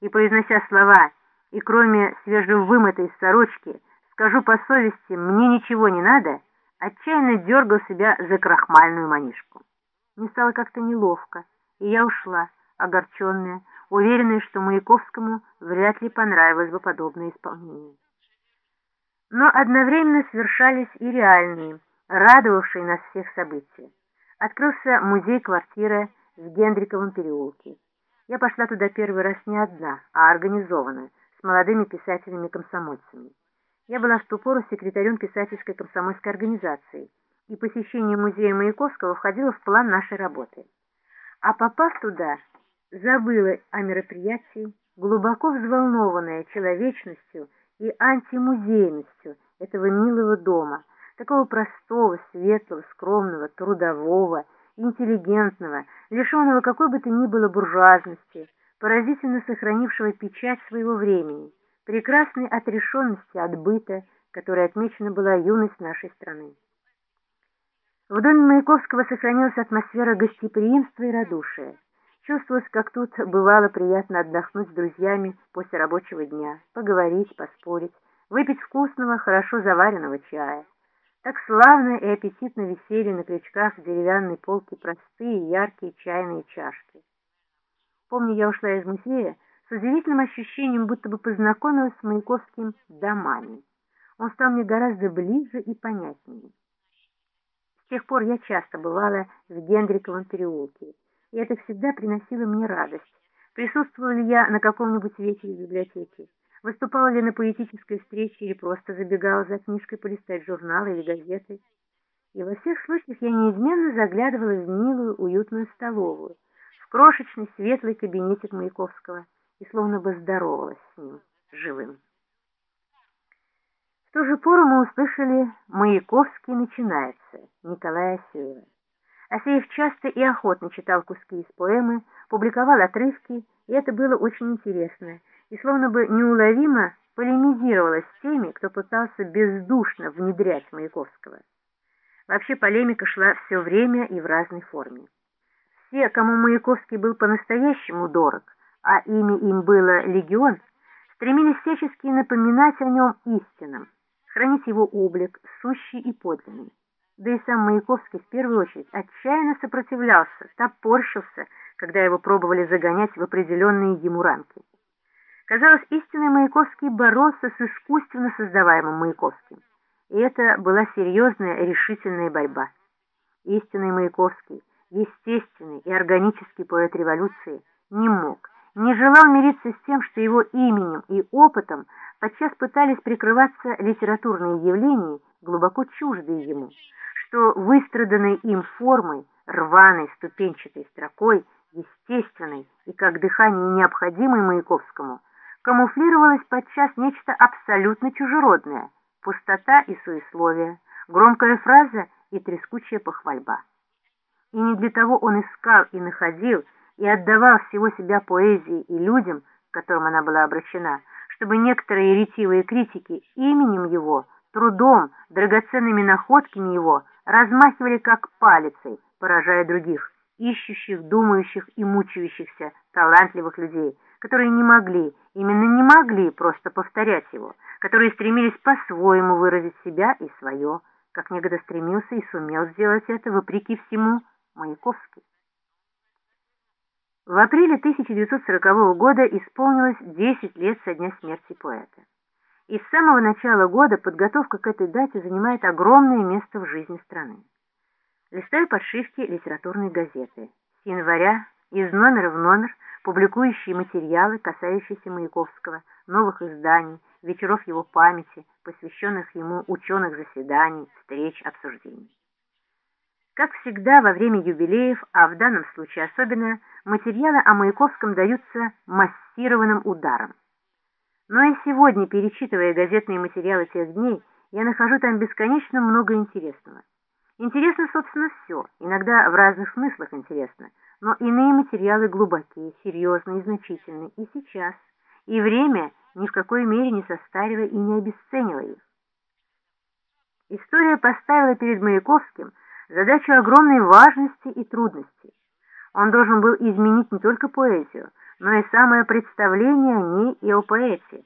и произнося слова «и кроме свежевымытой сорочки скажу по совести, мне ничего не надо», отчаянно дергал себя за крахмальную манишку. Мне стало как-то неловко, и я ушла, огорченная, уверенная, что Маяковскому вряд ли понравилось бы подобное исполнение. Но одновременно совершались и реальные, радовавшие нас всех события. Открылся музей-квартира в Гендриковом переулке. Я пошла туда первый раз не одна, а организованно, с молодыми писателями-комсомольцами. Я была в ту пору секретарем писательской комсомольской организации, и посещение музея Маяковского входило в план нашей работы. А попав туда, забыла о мероприятии, глубоко взволнованная человечностью и антимузейностью этого милого дома, такого простого, светлого, скромного, трудового, интеллигентного, лишенного какой бы то ни было буржуазности, поразительно сохранившего печать своего времени, прекрасной отрешенности от быта, которой отмечена была юность нашей страны. В доме Маяковского сохранилась атмосфера гостеприимства и радушия. Чувствовалось, как тут бывало приятно отдохнуть с друзьями после рабочего дня, поговорить, поспорить, выпить вкусного, хорошо заваренного чая. Так славно и аппетитно висели на крючках деревянной полки простые яркие чайные чашки. Помню, я ушла из музея с удивительным ощущением, будто бы познакомилась с Маяковским домами. Он стал мне гораздо ближе и понятнее. С тех пор я часто бывала в Гендриковом переулке, и это всегда приносило мне радость. Присутствовала ли я на каком-нибудь вечере в выступала ли на поэтической встрече или просто забегала за книжкой полистать журналы или газеты. И во всех случаях я неизменно заглядывала в милую, уютную столовую, в крошечный светлый кабинетик Маяковского и словно бы здоровалась с ним, живым. В ту же пору мы услышали «Маяковский начинается» Николая Асеева. Асеев часто и охотно читал куски из поэмы, публиковал отрывки, и это было очень интересно, и словно бы неуловимо полемизировало с теми, кто пытался бездушно внедрять Маяковского. Вообще полемика шла все время и в разной форме. Все, кому Маяковский был по-настоящему дорог, а имя им было «Легион», стремились всячески напоминать о нем истинным, хранить его облик, сущий и подлинный. Да и сам Маяковский в первую очередь отчаянно сопротивлялся, топорщился, когда его пробовали загонять в определенные ему рамки. Казалось, истинный Маяковский боролся с искусственно создаваемым Маяковским. И это была серьезная решительная борьба. Истинный Маяковский, естественный и органический поэт революции, не мог, не желал мириться с тем, что его именем и опытом подчас пытались прикрываться литературные явления, глубоко чуждые ему, что выстраданной им формой, рваной ступенчатой строкой, естественной и как дыхание необходимой Маяковскому, камуфлировалось подчас нечто абсолютно чужеродное, пустота и суесловие, громкая фраза и трескучая похвальба. И не для того он искал и находил, и отдавал всего себя поэзии и людям, к которым она была обращена, чтобы некоторые ретивые критики именем его, трудом, драгоценными находками его размахивали как палицей, поражая других, ищущих, думающих и мучающихся талантливых людей, которые не могли, именно не могли просто повторять его, которые стремились по-своему выразить себя и свое, как некогда стремился и сумел сделать это, вопреки всему, Маяковский. В апреле 1940 года исполнилось 10 лет со дня смерти поэта. И с самого начала года подготовка к этой дате занимает огромное место в жизни страны. Листаю подшивки литературной газеты. С января из номера в номер публикующие материалы, касающиеся Маяковского, новых изданий, вечеров его памяти, посвященных ему ученых заседаний, встреч, обсуждений. Как всегда во время юбилеев, а в данном случае особенно, материалы о Маяковском даются массированным ударом. Но и сегодня, перечитывая газетные материалы тех дней, я нахожу там бесконечно много интересного. Интересно, собственно, все, иногда в разных смыслах интересно, но иные материалы глубокие, серьезные значительные и сейчас, и время ни в какой мере не состаривая и не обесценивая их. История поставила перед Маяковским задачу огромной важности и трудности. Он должен был изменить не только поэзию, но и самое представление о ней и о поэте.